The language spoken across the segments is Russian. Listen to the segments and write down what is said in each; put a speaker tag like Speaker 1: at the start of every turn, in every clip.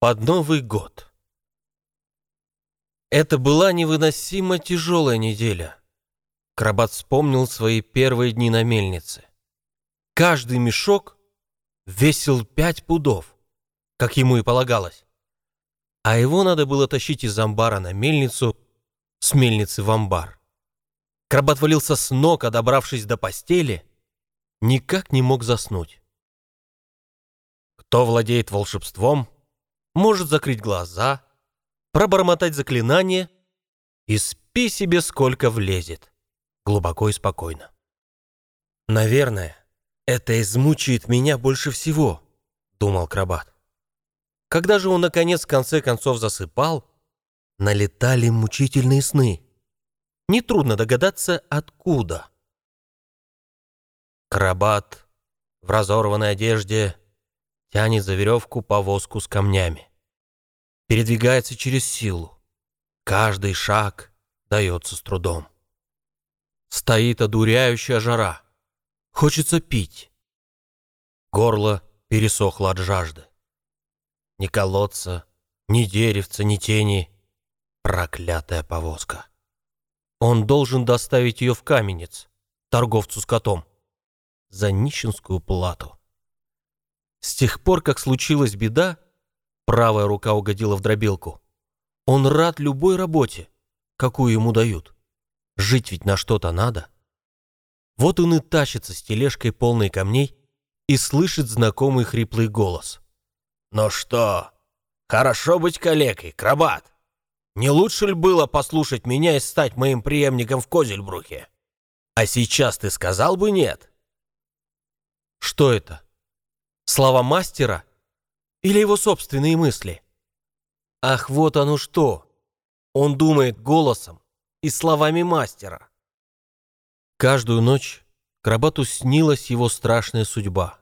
Speaker 1: Под Новый год. Это была невыносимо тяжелая неделя. Крабат вспомнил свои первые дни на мельнице. Каждый мешок весил пять пудов, как ему и полагалось. А его надо было тащить из амбара на мельницу, с мельницы в амбар. Крабат валился с ног, а добравшись до постели, никак не мог заснуть. Кто владеет волшебством, может закрыть глаза, пробормотать заклинание и спи себе сколько влезет, глубоко и спокойно. «Наверное, это измучает меня больше всего», — думал Крабат. Когда же он, наконец, в конце концов засыпал, налетали мучительные сны. Нетрудно догадаться, откуда. Крабат в разорванной одежде тянет за веревку повозку с камнями. Передвигается через силу. Каждый шаг дается с трудом. Стоит одуряющая жара. Хочется пить. Горло пересохло от жажды. Ни колодца, ни деревца, ни тени. Проклятая повозка. Он должен доставить ее в каменец, торговцу с котом, за нищенскую плату. С тех пор, как случилась беда, правая рука угодила в дробилку. Он рад любой работе, какую ему дают. Жить ведь на что-то надо. Вот он и тащится с тележкой полной камней и слышит знакомый хриплый голос. «Ну что, хорошо быть калекой, крабат? Не лучше ли было послушать меня и стать моим преемником в Козельбрухе? А сейчас ты сказал бы нет?» Что это? Слова мастера или его собственные мысли? Ах, вот оно что! Он думает голосом и словами мастера. Каждую ночь Крабату снилась его страшная судьба.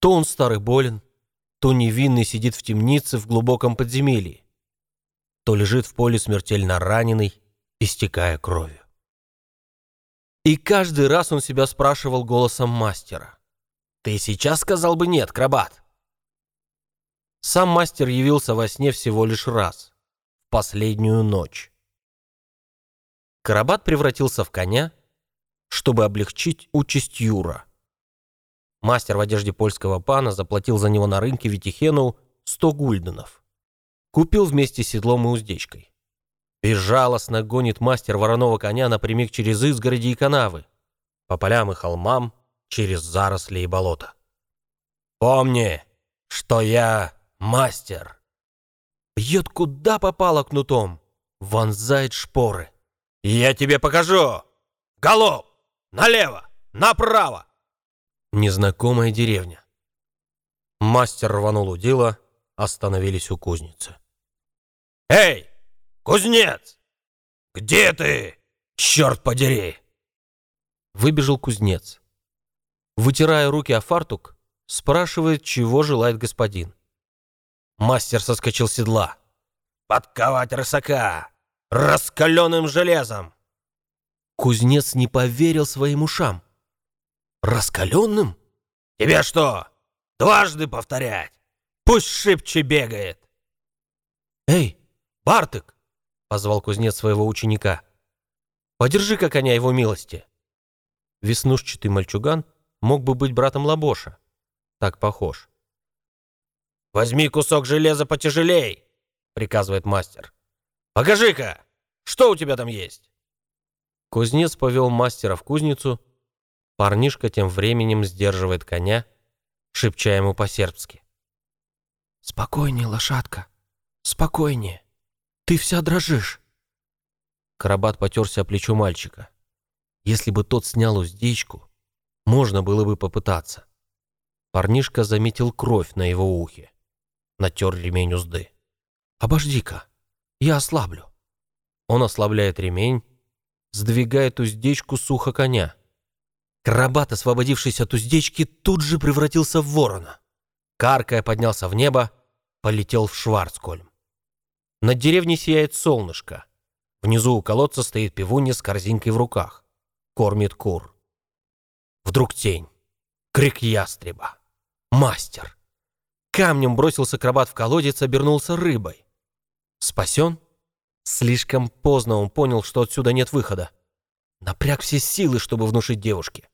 Speaker 1: То он старый болен, то невинный сидит в темнице в глубоком подземелье, то лежит в поле смертельно раненый, истекая кровью. И каждый раз он себя спрашивал голосом мастера. Ты сейчас сказал бы нет, крабат. Сам мастер явился во сне всего лишь раз, в последнюю ночь. Карабат превратился в коня, чтобы облегчить участь Юра. Мастер в одежде польского пана заплатил за него на рынке Витихену 100 гульденов. Купил вместе с седлом и уздечкой. Безжалостно гонит мастер вороного коня напрямик через изгороди и канавы, по полям и холмам, через заросли и болота. «Помни, что я мастер!» Бьет куда попало кнутом, вонзает шпоры. «Я тебе покажу! Голов! Налево! Направо!» Незнакомая деревня. Мастер рванул удила, остановились у кузницы. «Эй, кузнец! Где ты? Черт подери!» Выбежал кузнец вытирая руки о фартук, спрашивает, чего желает господин. Мастер соскочил с седла. «Подковать рысака! Раскаленным железом!» Кузнец не поверил своим ушам. «Раскаленным? Тебе что, дважды повторять? Пусть шибче бегает!» «Эй, Бартык!» — позвал кузнец своего ученика. «Подержи-ка коня его милости!» Веснушчатый мальчуган — мог бы быть братом Лабоша. Так похож. «Возьми кусок железа потяжелей!» — приказывает мастер. «Покажи-ка, что у тебя там есть?» Кузнец повел мастера в кузницу. Парнишка тем временем сдерживает коня, шепча ему по-сербски. «Спокойнее, лошадка, спокойнее. Ты вся дрожишь». Карабат потерся о плечо мальчика. Если бы тот снял уздечку, можно было бы попытаться. Парнишка заметил кровь на его ухе. Натер ремень узды. «Обожди-ка, я ослаблю». Он ослабляет ремень, сдвигает уздечку с уха коня. Крабат, освободившись от уздечки, тут же превратился в ворона. Каркая поднялся в небо, полетел в Шварцкольм. Над деревней сияет солнышко. Внизу у колодца стоит пивунья с корзинкой в руках. Кормит кур. Вдруг тень. Крик ястреба. Мастер. Камнем бросился крабат в колодец, обернулся рыбой. Спасен? Слишком поздно он понял, что отсюда нет выхода. Напряг все силы, чтобы внушить девушке.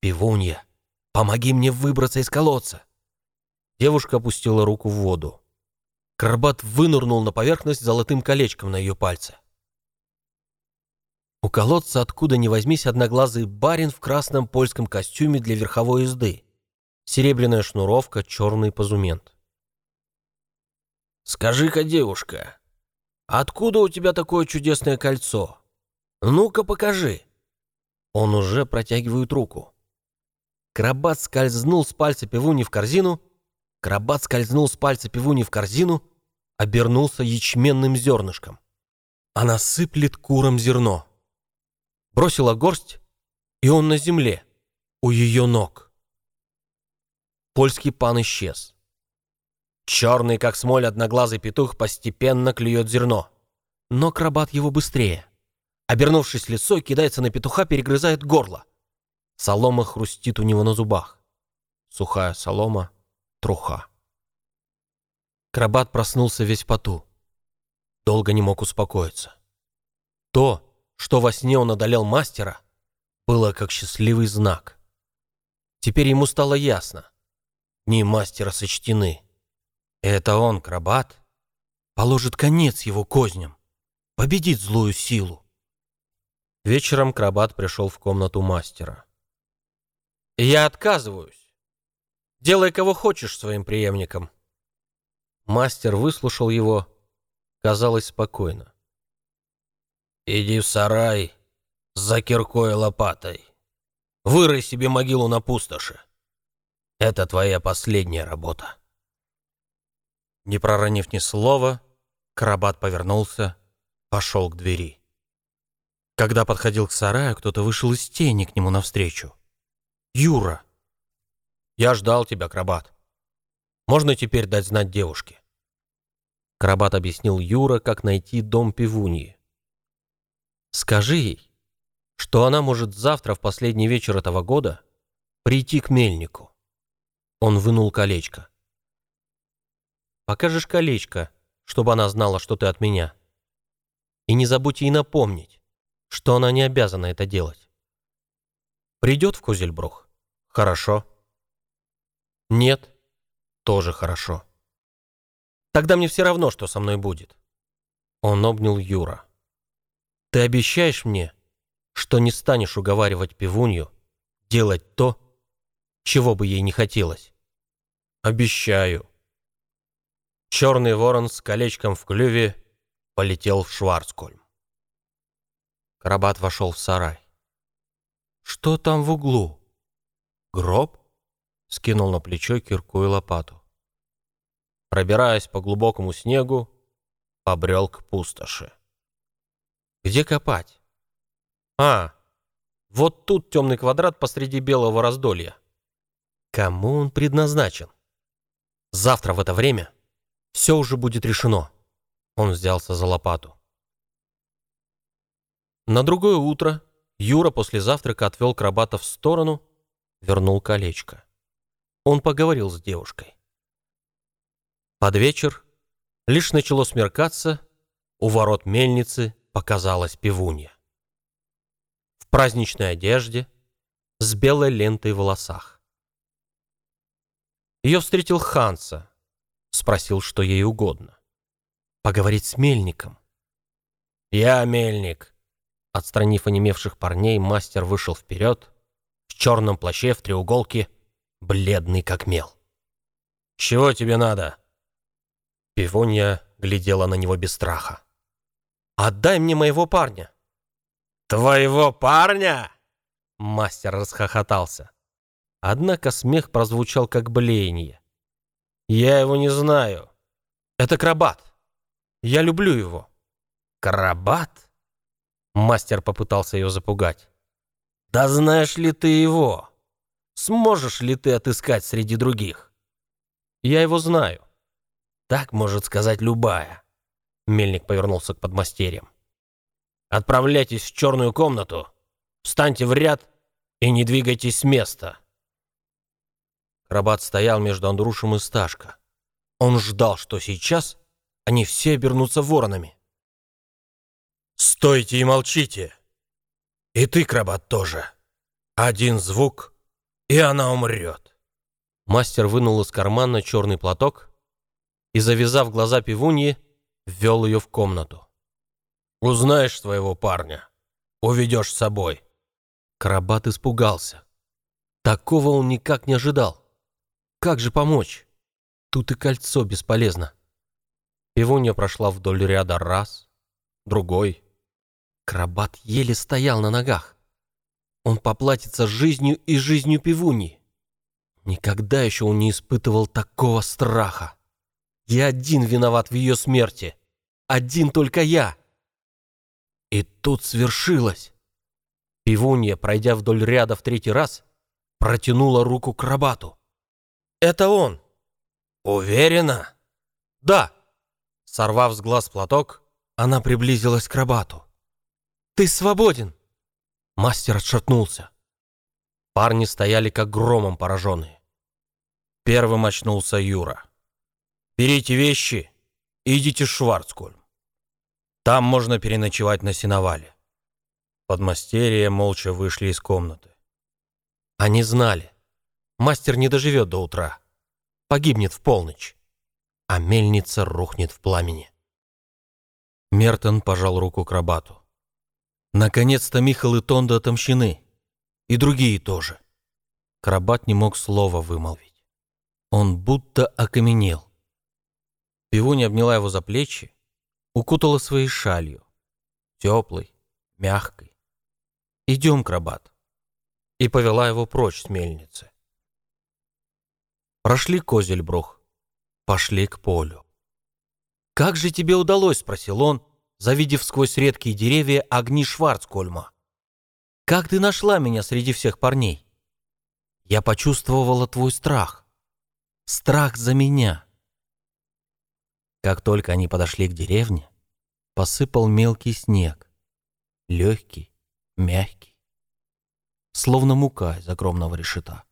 Speaker 1: «Пивунья, помоги мне выбраться из колодца!» Девушка опустила руку в воду. Крабат вынырнул на поверхность золотым колечком на ее пальце. У колодца, откуда ни возьмись, одноглазый барин в красном польском костюме для верховой езды. Серебряная шнуровка, черный позумент. «Скажи-ка, девушка, откуда у тебя такое чудесное кольцо? Ну-ка покажи!» Он уже протягивает руку. Крабат скользнул с пальца пивуни в корзину, крабат скользнул с пальца пивуни в корзину, обернулся ячменным зернышком. Она сыплет куром зерно. Бросила горсть, и он на земле, у ее ног. Польский пан исчез. Черный, как смоль, одноглазый петух постепенно клюет зерно. Но крабат его быстрее. Обернувшись лицо, кидается на петуха, перегрызает горло. Солома хрустит у него на зубах. Сухая солома — труха. Крабат проснулся весь поту. Долго не мог успокоиться. То, что во сне он одолел мастера, было как счастливый знак. Теперь ему стало ясно. Дни мастера сочтены. Это он, Крабат, положит конец его козням, победит злую силу. Вечером Крабат пришел в комнату мастера. «Я отказываюсь. Делай кого хочешь своим преемником», Мастер выслушал его, казалось, спокойно. «Иди в сарай за киркой и лопатой. Вырой себе могилу на пустоши. Это твоя последняя работа». Не проронив ни слова, Карабат повернулся, пошел к двери. Когда подходил к сараю, кто-то вышел из тени к нему навстречу. «Юра!» «Я ждал тебя, Крабат. Можно теперь дать знать девушке?» Крабат объяснил Юра, как найти дом пивуньи. «Скажи ей, что она может завтра в последний вечер этого года прийти к мельнику». Он вынул колечко. «Покажешь колечко, чтобы она знала, что ты от меня. И не забудь ей напомнить, что она не обязана это делать. Придет в Кузельбрух? Хорошо. Нет? тоже хорошо. Тогда мне все равно, что со мной будет. Он обнял Юра. Ты обещаешь мне, что не станешь уговаривать пивунью делать то, чего бы ей не хотелось? Обещаю. Черный ворон с колечком в клюве полетел в Шварцкольм. Карабат вошел в сарай. «Что там в углу?» «Гроб?» скинул на плечо кирку и лопату. Пробираясь по глубокому снегу, побрел к пустоши. Где копать? А, вот тут темный квадрат посреди белого раздолья. Кому он предназначен? Завтра в это время все уже будет решено. Он взялся за лопату. На другое утро Юра после завтрака отвел Крабата в сторону, вернул колечко. Он поговорил с девушкой. Под вечер, лишь начало смеркаться, у ворот мельницы показалась пивунья. В праздничной одежде, с белой лентой в волосах. Ее встретил Ханса, спросил, что ей угодно. Поговорить с мельником. «Я мельник», Отстранив онемевших парней, мастер вышел вперед, в черном плаще в треуголке, бледный как мел. «Чего тебе надо?» Пивонья глядела на него без страха. «Отдай мне моего парня!» «Твоего парня?» Мастер расхохотался. Однако смех прозвучал как блеяние. «Я его не знаю. Это Крабат. Я люблю его». «Крабат?» Мастер попытался ее запугать. «Да знаешь ли ты его?» Сможешь ли ты отыскать среди других? Я его знаю. Так может сказать любая. Мельник повернулся к подмастерьям. Отправляйтесь в черную комнату, встаньте в ряд и не двигайтесь с места. Крабат стоял между Андрушем и Сташко, Он ждал, что сейчас они все обернутся воронами.
Speaker 2: «Стойте и молчите! И ты, крабат, тоже. Один звук, и она умрет!»
Speaker 1: Мастер вынул из кармана черный платок и, завязав глаза пивуньи, ввел ее в комнату.
Speaker 2: «Узнаешь своего парня, уведешь с собой».
Speaker 1: Крабат испугался. Такого он никак не ожидал. Как же помочь? Тут и кольцо бесполезно. Пивунья прошла вдоль ряда раз, другой. Крабат еле стоял на ногах. Он поплатится жизнью и жизнью пивуньи. Никогда еще он не испытывал такого страха. Я один виноват в ее смерти. Один только я. И тут свершилось. Пивунья, пройдя вдоль ряда в третий раз, протянула руку к Рабату. «Это он!»
Speaker 2: «Уверена?»
Speaker 1: «Да!» Сорвав с глаз платок, она приблизилась к Рабату. «Ты свободен!» Мастер отшатнулся. Парни стояли как громом пораженные.
Speaker 2: Первым очнулся Юра. «Берите вещи и идите в Шварцкольм. Там можно переночевать на сеновале». Подмастерья молча вышли из комнаты.
Speaker 1: Они знали. Мастер не доживет до утра. Погибнет в полночь. А мельница рухнет в пламени. Мертон пожал руку к Рабату. Наконец-то Михал и Тонда отомщены. И другие тоже. Крабат не мог слова вымолвить. Он будто окаменел. Пивуня обняла его за плечи, укутала своей шалью. Теплой, мягкой. «Идем, Крабат и повела его прочь с мельницы. Прошли Козельбрух, пошли к полю. «Как же тебе удалось?» — спросил он, завидев сквозь редкие деревья огни Шварцкольма. «Как ты нашла меня среди всех парней?» «Я почувствовала твой страх. Страх за меня». Как только они подошли к деревне, посыпал мелкий снег, легкий, мягкий словно мука из огромного решета.